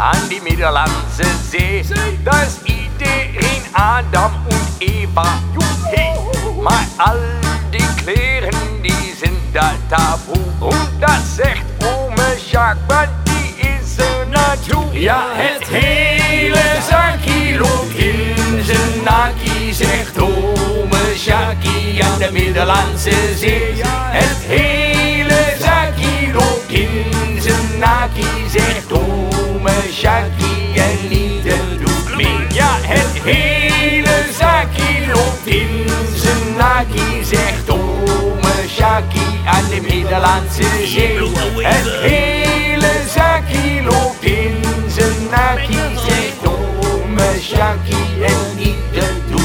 aan die Middellandse Zee. Daar is iedereen Adam en Eva. Maar al die kleren die zijn daar taboe. En dat zegt ome Jacques, want die is er naartoe. Ja, het hele zakje loopt in zijn nakkie, zegt ome Jackie aan de Middellandse Zee. Het hele zakje loopt in zijn nakkie, zegt Sjaki en ieder doet mee. Ja, het hele zakje loopt in zijn naki, zegt ome Sjaki aan de Middellandse Zee. Het hele zakje loopt in zijn naki, zegt ome Sjaki en ieder doet